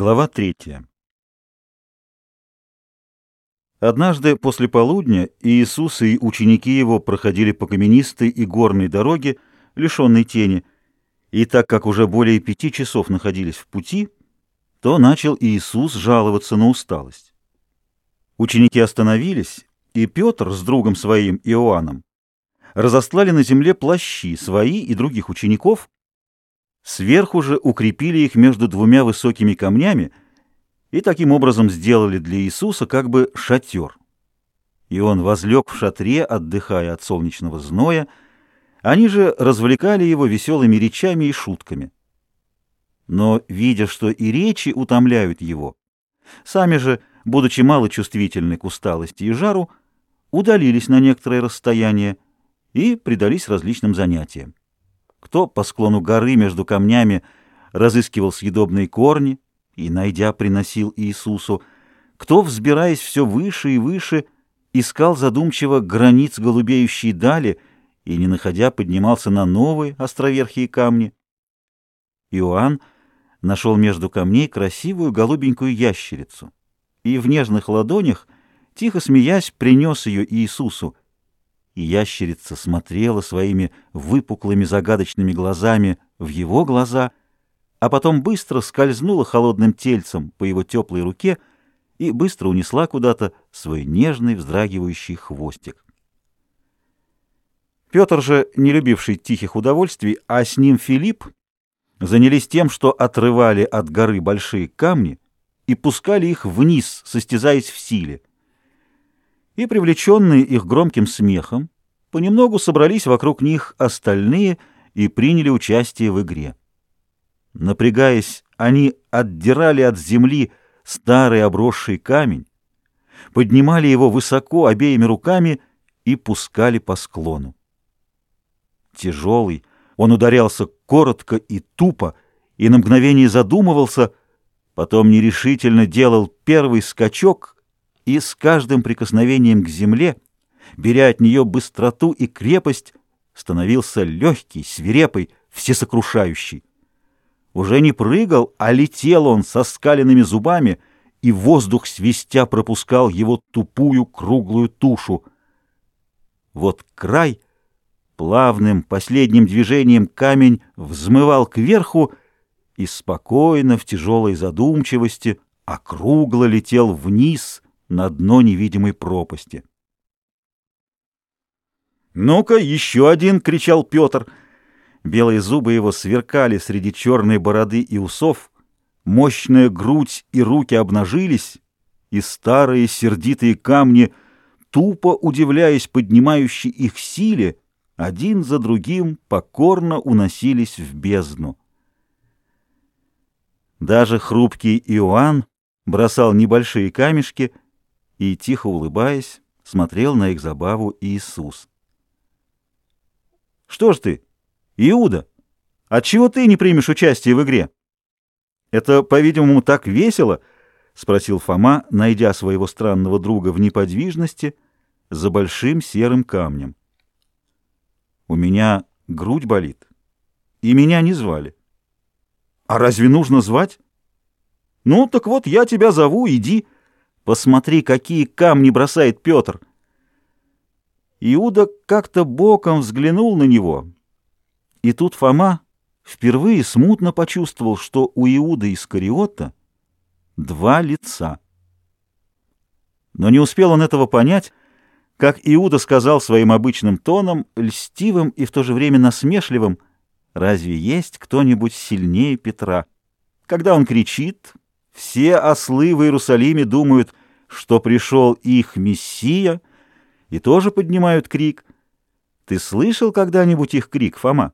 Глава третья. Однажды после полудня Иисус и ученики его проходили по каменистой и горной дороге, лишенной тени, и так как уже более пяти часов находились в пути, то начал Иисус жаловаться на усталость. Ученики остановились, и Петр с другом своим Иоанном разостлали на земле плащи свои и других учеников, Сверху же укрепили их между двумя высокими камнями и таким образом сделали для Иисуса как бы шатер. И он возлег в шатре, отдыхая от солнечного зноя, они же развлекали его веселыми речами и шутками. Но, видя, что и речи утомляют его, сами же, будучи мало чувствительны к усталости и жару, удалились на некоторое расстояние и предались различным занятиям. Кто по склону горы между камнями разыскивал съедобные корни и, найдя, приносил Иисусу, кто, взбираясь все выше и выше, искал задумчиво границ голубеющей дали и, не находя, поднимался на новые островерхие камни. Иоанн нашел между камней красивую голубенькую ящерицу и в нежных ладонях, тихо смеясь, принес ее Иисусу, и ящерица смотрела своими выпуклыми загадочными глазами в его глаза, а потом быстро скользнула холодным тельцем по его теплой руке и быстро унесла куда-то свой нежный вздрагивающий хвостик. Петр же, не любивший тихих удовольствий, а с ним Филипп, занялись тем, что отрывали от горы большие камни и пускали их вниз, состязаясь в силе и, привлеченные их громким смехом, понемногу собрались вокруг них остальные и приняли участие в игре. Напрягаясь, они отдирали от земли старый обросший камень, поднимали его высоко обеими руками и пускали по склону. Тяжелый, он ударялся коротко и тупо, и на мгновение задумывался, потом нерешительно делал первый скачок и с каждым прикосновением к земле, беря от нее быстроту и крепость, становился легкий, свирепый, всесокрушающий. Уже не прыгал, а летел он со скаленными зубами, и воздух свистя пропускал его тупую круглую тушу. Вот край, плавным последним движением камень взмывал кверху и спокойно, в тяжелой задумчивости, округло летел вниз — на дно невидимой пропасти. «Ну-ка, еще один!» — кричал Петр. Белые зубы его сверкали среди черной бороды и усов, мощная грудь и руки обнажились, и старые сердитые камни, тупо удивляясь поднимающей их силе, один за другим покорно уносились в бездну. Даже хрупкий Иоанн бросал небольшие камешки — и, тихо улыбаясь, смотрел на их забаву Иисус. «Что ж ты, Иуда, отчего ты не примешь участие в игре?» «Это, по-видимому, так весело?» — спросил Фома, найдя своего странного друга в неподвижности за большим серым камнем. «У меня грудь болит, и меня не звали». «А разве нужно звать?» «Ну, так вот, я тебя зову, иди». Посмотри, какие камни бросает Петр!» Иуда как-то боком взглянул на него. И тут Фома впервые смутно почувствовал, что у Иуда Искариота два лица. Но не успел он этого понять, как Иуда сказал своим обычным тоном, льстивым и в то же время насмешливым, «Разве есть кто-нибудь сильнее Петра?» Когда он кричит, все ослы в Иерусалиме думают, что пришел их Мессия, и тоже поднимают крик. Ты слышал когда-нибудь их крик, Фома?